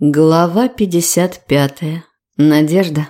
Глава 55. Надежда.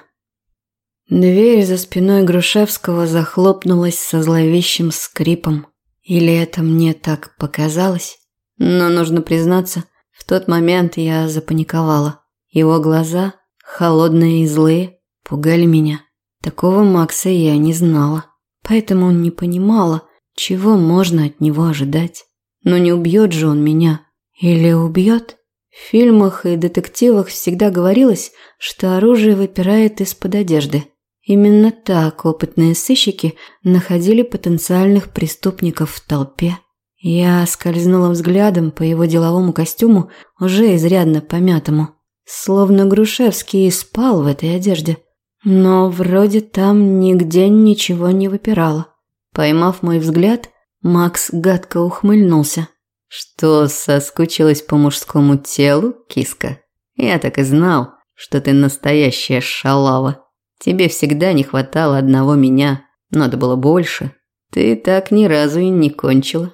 Дверь за спиной Грушевского захлопнулась со зловещим скрипом. Или это мне так показалось? Но нужно признаться, в тот момент я запаниковала. Его глаза, холодные и злые, пугали меня. Такого Макса я не знала, поэтому не понимала, чего можно от него ожидать. Но не убьет же он меня. Или убьет? В фильмах и детективах всегда говорилось, что оружие выпирает из-под одежды. Именно так опытные сыщики находили потенциальных преступников в толпе. Я скользнула взглядом по его деловому костюму, уже изрядно помятому. Словно Грушевский спал в этой одежде. Но вроде там нигде ничего не выпирало. Поймав мой взгляд, Макс гадко ухмыльнулся. Что, соскучилась по мужскому телу, киска? Я так и знал, что ты настоящая шалава. Тебе всегда не хватало одного меня, надо было больше. Ты так ни разу и не кончила.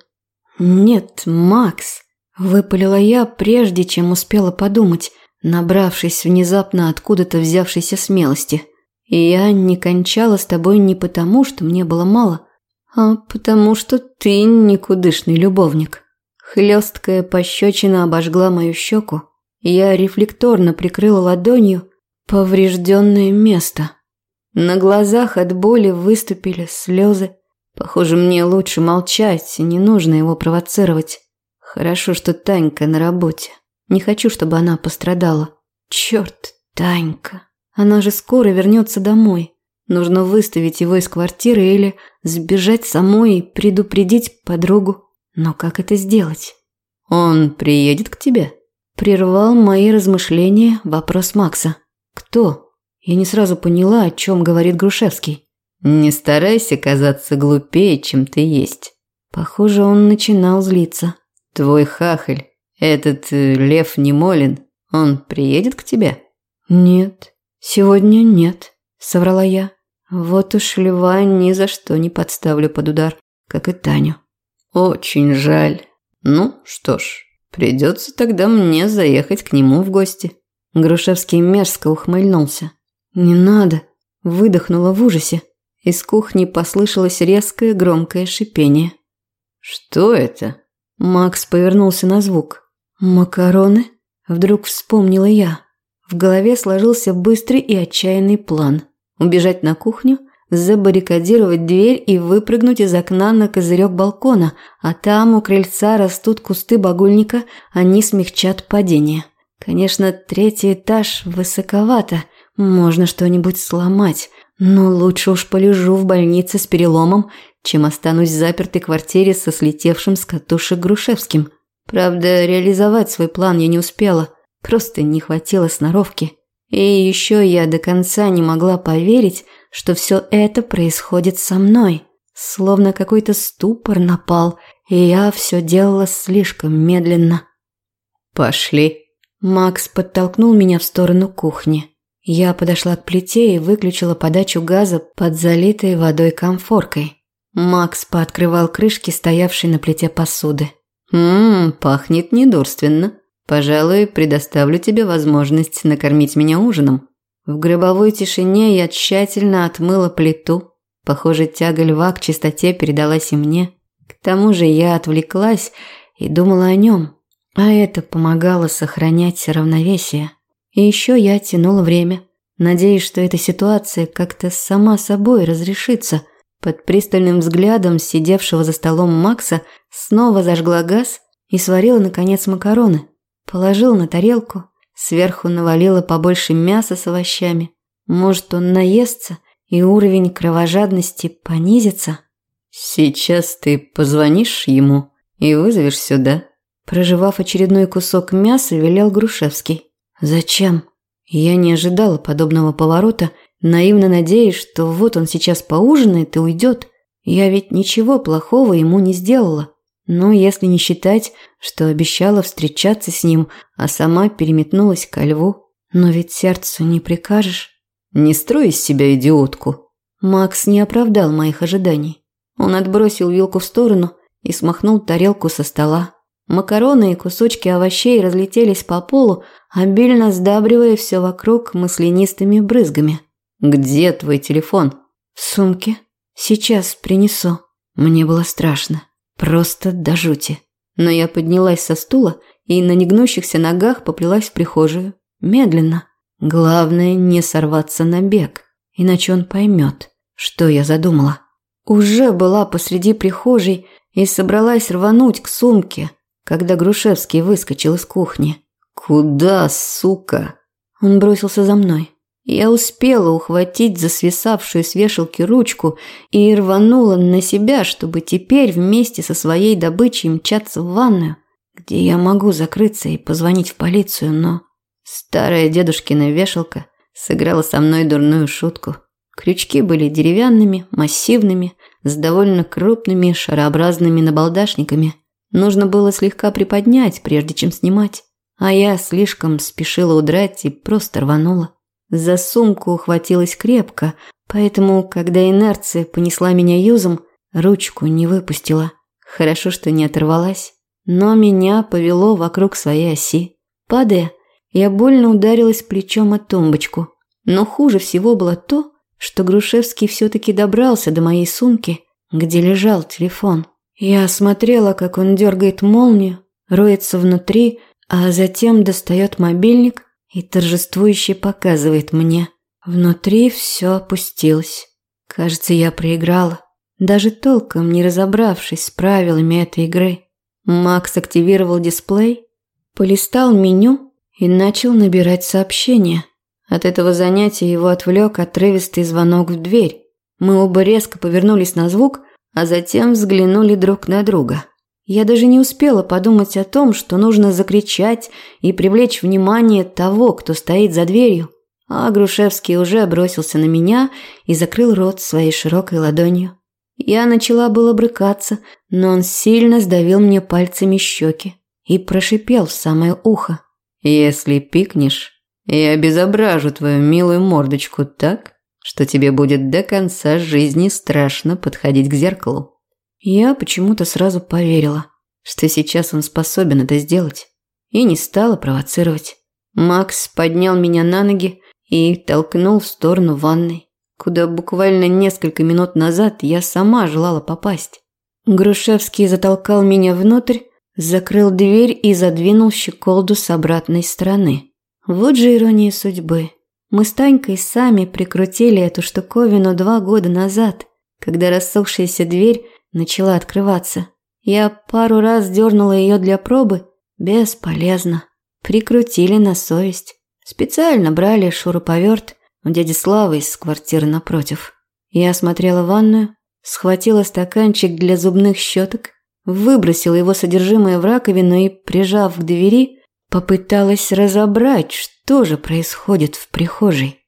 Нет, Макс, выпалила я, прежде чем успела подумать, набравшись внезапно откуда-то взявшейся смелости. Я не кончала с тобой не потому, что мне было мало, а потому что ты никудышный любовник. Хлесткая пощечина обожгла мою щеку. Я рефлекторно прикрыла ладонью поврежденное место. На глазах от боли выступили слезы. Похоже, мне лучше молчать, не нужно его провоцировать. Хорошо, что Танька на работе. Не хочу, чтобы она пострадала. Черт, Танька. Она же скоро вернется домой. Нужно выставить его из квартиры или сбежать самой и предупредить подругу. Но как это сделать? Он приедет к тебе? Прервал мои размышления вопрос Макса. Кто? Я не сразу поняла, о чем говорит Грушевский. Не старайся казаться глупее, чем ты есть. Похоже, он начинал злиться. Твой хахаль, этот э, Лев Немолин, он приедет к тебе? Нет, сегодня нет, соврала я. Вот уж льва ни за что не подставлю под удар, как и Таню. Очень жаль. Ну, что ж, придется тогда мне заехать к нему в гости. Грушевский мерзко ухмыльнулся. Не надо, выдохнула в ужасе. Из кухни послышалось резкое громкое шипение. Что это? Макс повернулся на звук. Макароны? Вдруг вспомнила я. В голове сложился быстрый и отчаянный план. Убежать на кухню – забаррикадировать дверь и выпрыгнуть из окна на козырек балкона, а там у крыльца растут кусты багульника, они смягчат падение. Конечно, третий этаж высоковато, можно что-нибудь сломать, но лучше уж полежу в больнице с переломом, чем останусь в запертой квартире со слетевшим с катушек Грушевским. Правда, реализовать свой план я не успела, просто не хватило сноровки. И еще я до конца не могла поверить, что все это происходит со мной. Словно какой-то ступор напал, и я все делала слишком медленно. «Пошли». Макс подтолкнул меня в сторону кухни. Я подошла к плите и выключила подачу газа под залитой водой комфоркой. Макс пооткрывал крышки, стоявшей на плите посуды. «Ммм, пахнет недурственно. Пожалуй, предоставлю тебе возможность накормить меня ужином. В гробовой тишине я тщательно отмыла плиту. Похоже, тяга льва к чистоте передалась и мне. К тому же я отвлеклась и думала о нем, а это помогало сохранять равновесие. И еще я тянула время, надеясь, что эта ситуация как-то сама собой разрешится. Под пристальным взглядом сидевшего за столом Макса снова зажгла газ и сварила, наконец, макароны. Положила на тарелку, Сверху навалила побольше мяса с овощами. Может, он наестся, и уровень кровожадности понизится? Сейчас ты позвонишь ему и вызовешь сюда. Проживав очередной кусок мяса, велел Грушевский. Зачем? Я не ожидала подобного поворота, наивно надеясь, что вот он сейчас поужинает и уйдет. Я ведь ничего плохого ему не сделала. Ну, если не считать, что обещала встречаться с ним, а сама переметнулась ко льву. Но ведь сердцу не прикажешь. Не строй из себя идиотку. Макс не оправдал моих ожиданий. Он отбросил вилку в сторону и смахнул тарелку со стола. Макароны и кусочки овощей разлетелись по полу, обильно сдабривая все вокруг маслянистыми брызгами. «Где твой телефон?» «В сумке. Сейчас принесу». Мне было страшно. Просто до жути. Но я поднялась со стула и на негнущихся ногах поплелась в прихожую. Медленно. Главное не сорваться на бег, иначе он поймет, что я задумала. Уже была посреди прихожей и собралась рвануть к сумке, когда Грушевский выскочил из кухни. «Куда, сука?» Он бросился за мной. Я успела ухватить за свисавшую с вешалки ручку и рванула на себя, чтобы теперь вместе со своей добычей мчаться в ванную, где я могу закрыться и позвонить в полицию, но... Старая дедушкина вешалка сыграла со мной дурную шутку. Крючки были деревянными, массивными, с довольно крупными шарообразными набалдашниками. Нужно было слегка приподнять, прежде чем снимать. А я слишком спешила удрать и просто рванула. За сумку ухватилась крепко, поэтому, когда инерция понесла меня юзом, ручку не выпустила. Хорошо, что не оторвалась. Но меня повело вокруг своей оси. Падая, я больно ударилась плечом о тумбочку. Но хуже всего было то, что Грушевский все-таки добрался до моей сумки, где лежал телефон. Я смотрела, как он дергает молнию, роется внутри, а затем достает мобильник и торжествующе показывает мне. Внутри все опустилось. Кажется, я проиграла, даже толком не разобравшись с правилами этой игры. Макс активировал дисплей, полистал меню и начал набирать сообщения. От этого занятия его отвлек отрывистый звонок в дверь. Мы оба резко повернулись на звук, а затем взглянули друг на друга. Я даже не успела подумать о том, что нужно закричать и привлечь внимание того, кто стоит за дверью. А Грушевский уже бросился на меня и закрыл рот своей широкой ладонью. Я начала было брыкаться, но он сильно сдавил мне пальцами щеки и прошипел в самое ухо. «Если пикнешь, я обезображу твою милую мордочку так, что тебе будет до конца жизни страшно подходить к зеркалу». Я почему-то сразу поверила, что сейчас он способен это сделать, и не стала провоцировать. Макс поднял меня на ноги и толкнул в сторону ванной, куда буквально несколько минут назад я сама желала попасть. Грушевский затолкал меня внутрь, закрыл дверь и задвинул щеколду с обратной стороны. Вот же ирония судьбы. Мы с Танькой сами прикрутили эту штуковину два года назад, когда рассохшаяся дверь начала открываться. Я пару раз дернула ее для пробы. Бесполезно. Прикрутили на совесть. Специально брали шуруповерт у дяди Славы из квартиры напротив. Я осмотрела ванную, схватила стаканчик для зубных щеток, выбросила его содержимое в раковину и, прижав к двери, попыталась разобрать, что же происходит в прихожей.